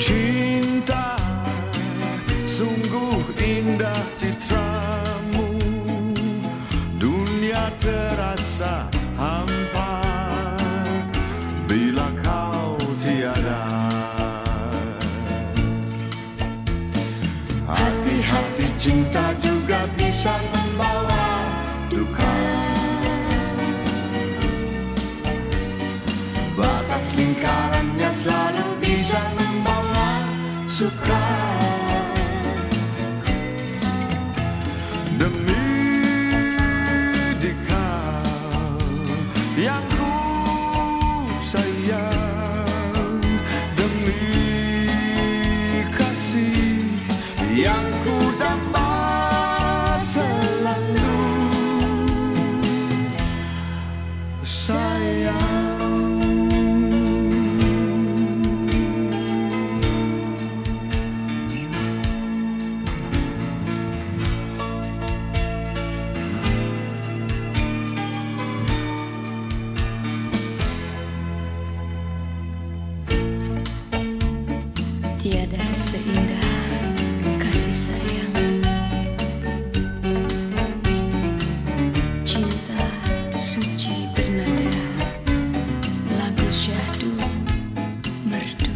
Cinta sungguh indah citramu. Dunia terasa hampa Bila kau tiada. Hati-hati cinta juga bisa membawa duka. Batas lingkarannya selalu Demi yang ku sayang. Demi kasih yang ku dapat selalu. Sayang. ada seindah kasih sayang. Cinta suci bernada Lagu syahdu merdu.